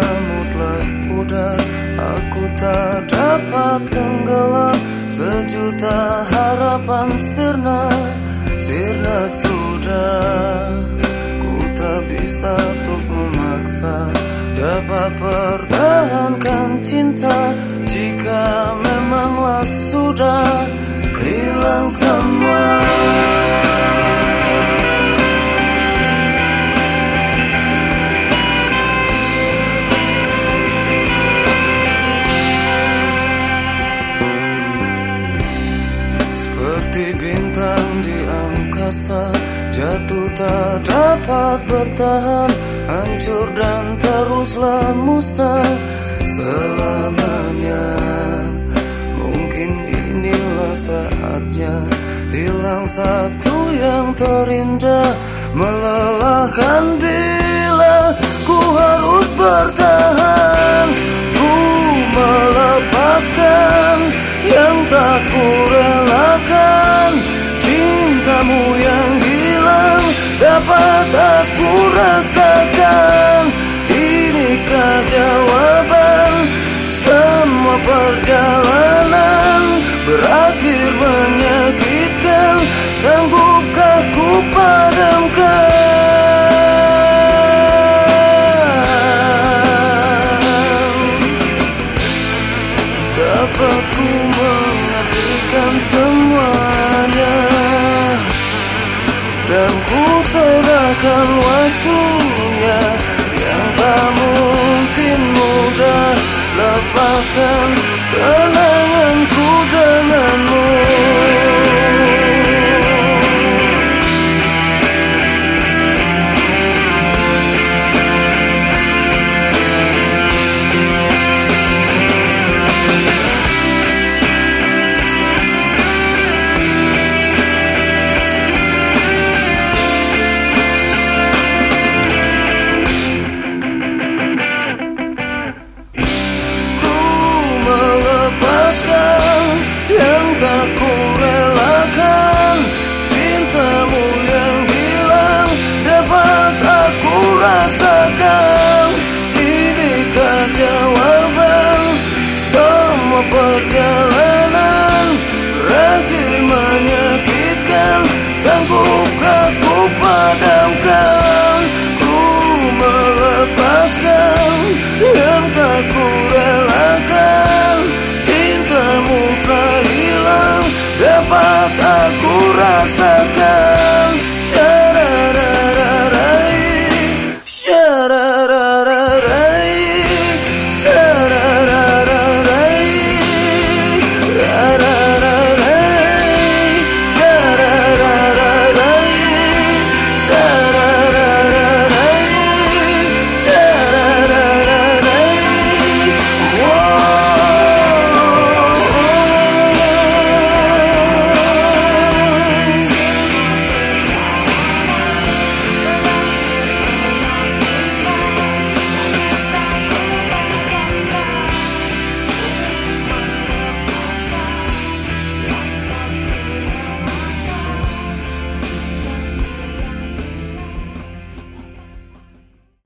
sudah Aku tak dapat tenggelam. Sejuta harapan sirna Sirna sudah. Ku tak bisa untuk memaksa. Dapat pertahankan cinta Jika memanglah sudah Hilang semua Seperti bintang di angkasa Jatuh tak dapat bertahan. Hancur dan teruslah musnah Selamanya. Mungkin inilah saatnya Hilang satu yang terindah. Melelahkan bila Ku harus bertahan. Ku melepaskan Yang tak aku rasakan Inikah jawaban? Semua perjalanan Berakhir menyakitkan. Sanggupkah ku padamkan? Dapat ku mengartikan semuanya Dan ku serahkan waktunya Yang tak mungkin mudah Lepaskan. Kenanganku Sanggupkah ku padamkan